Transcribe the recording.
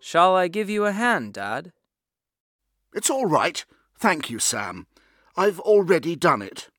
Shall I give you a hand, Dad? It's all right. Thank you, Sam. I've already done it.